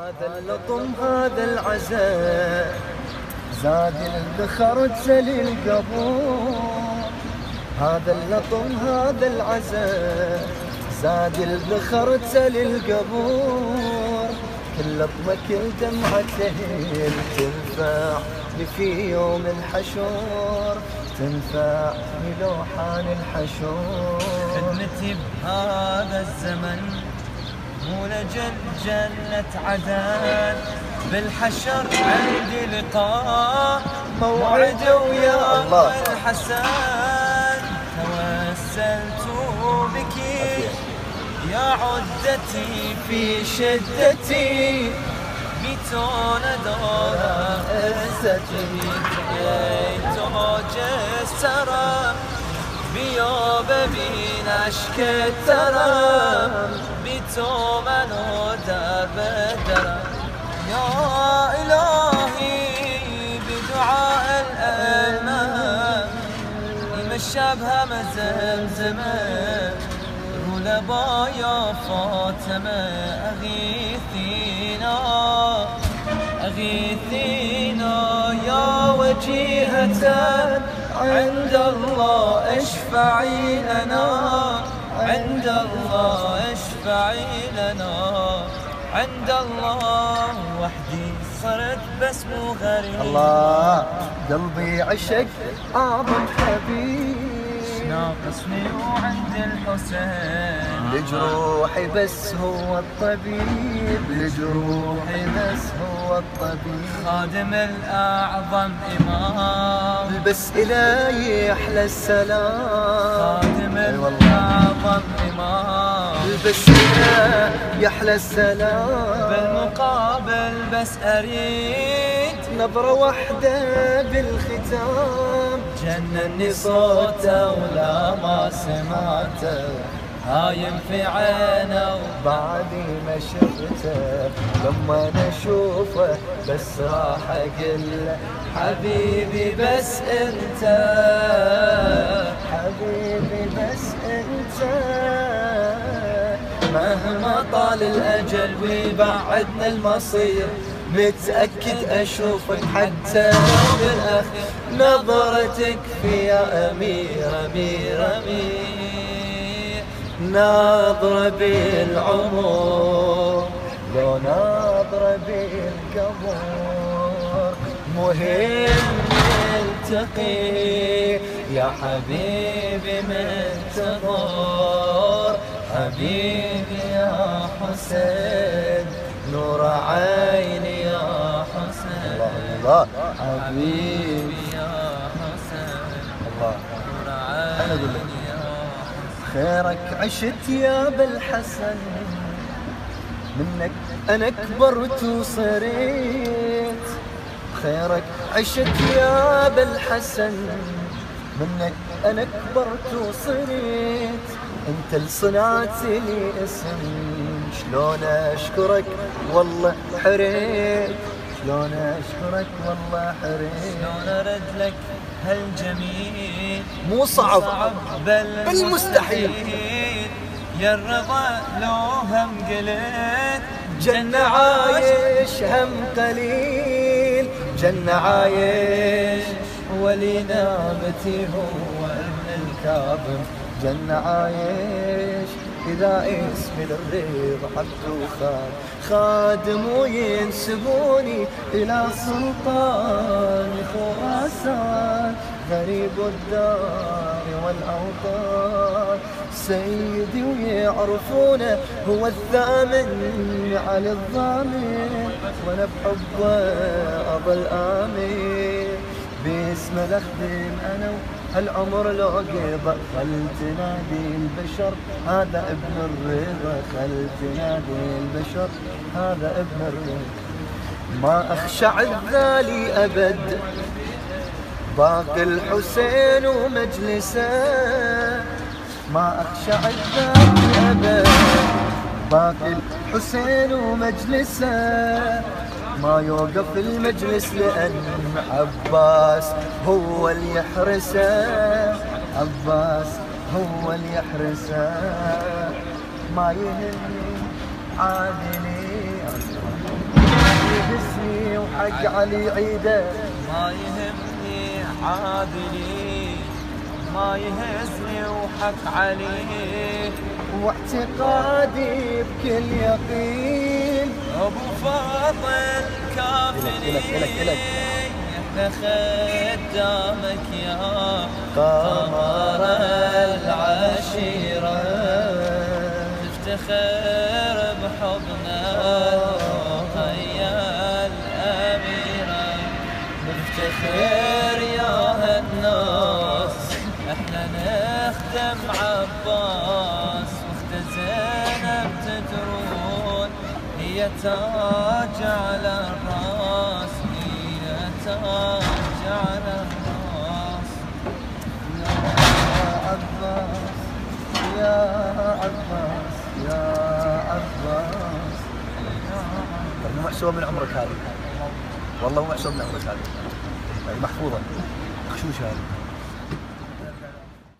هذا اللطم هذا العزاء. زاد الذخر تسلي القبور هذا اللطم هذا العزاء. زاد الذخر تسلي القبور كل لطمة كل دمعة تهيل تنفع في يوم الحشور. تنفع لوحان الحشور. خدمتي بهذا الزمن مو لجل جنة عدن بالحشر عندي لقاء موعد ويا. الحسن توسلت بك يا عدتي في شدتي ميتون دورة توج السرى بيوب بين اشكت ترى يا إلهي بدعاء الامام يمشى بها مزمزمه رولبا يا فاطمة اغيثينا أغيثينا يا وجيهة. عند الله أشفعي لنا عند الله أشفعي لنا. عند الله وحدي. صرت بس مو غريب الله قلبي عشق أعظم حبيب ناقصني وعند الحسين؟ لجروحي بس هو الطبيب. لجروحي بس هو الطبيب. خادم الأعظم إمام. بس إلهي أحلى السلام. خادم إلهي أحلى السلام. بالمقابل بس أريد نظرة واحدة بالختام. جنني صوته ولا ما سمعته. هايم في عينه بعدي ما شفته. لما أنا أشوفه بس راح أقول له حبيبي بس أنت. حبيبي بس أنت. مهما طال الأجل ويبعدنا المصير متأكد أشوفك حتى بالأخير نظرتك في يا أمير أمير أمير. ناظرة بالعمر لو ناظرة بالقبر مهم نلتقي يا حبيبي منتظر حبيبي يا حسين نور عيني يا حسين. الله حبيبي يا حسن الله. نور. عيني يا حسن خيرك عشت يا بالحسن منك أنا كبرت وصريت. خيرك عشت يا بالحسن منك أنا كبرت وصريت. أنت لصنعت لي اسم شلون أشكرك؟ والله حريت. شلون أشكرك؟ والله حريت. شلون ارد لك هالجميل؟ مو صعب. بل بل مستحيل. يا الرضا لو هم قلت جنة عايش هم قليل. جنة عايش ولي نامتي هو ابن الكاظم. جنة عايش إذا اسمي للريض عبد وخاد. خادم وينسبوني إلى سلطان خراسان غريب الدار والأوطان. سيدي ويعرفونه هو الثامن على الضامن وأنا بحبه اظل امين باسمه الأخدم أنا هالعمر لو قضى خل تنادي البشر هذا ابن الرضا خل تنادي البشر هذا ابن الرضا. ما اخشع الذالي أبد باقي الحسين ومجلسه. ما أخشى الذات أبد باقي الحسين ومجلسه. ما يوقف المجلس لأن عباس هو اللي يحرسه. عباس هو اللي يحرسه. ما يهمني عادلي. حق علي عيده. ما يهمني عادلي. ما يهزني وحق علي. واعتقادي بكل يقين. أبو فاضل كافني إلك- إلك- إلك. إحنا خدامك يا قمر العشيرة. تفتخر بحضنا يا الأميرة. نفتخر يا هالناس إحنا نخدم عباس. تاج على الراس هي تاج على الراس يا عباس يا عباس يا عباس. طيب مو محسوبة من عمرك هذه؟ والله مو محسوبة من عمرك هذه. يعني محفوظة. خشوش هذه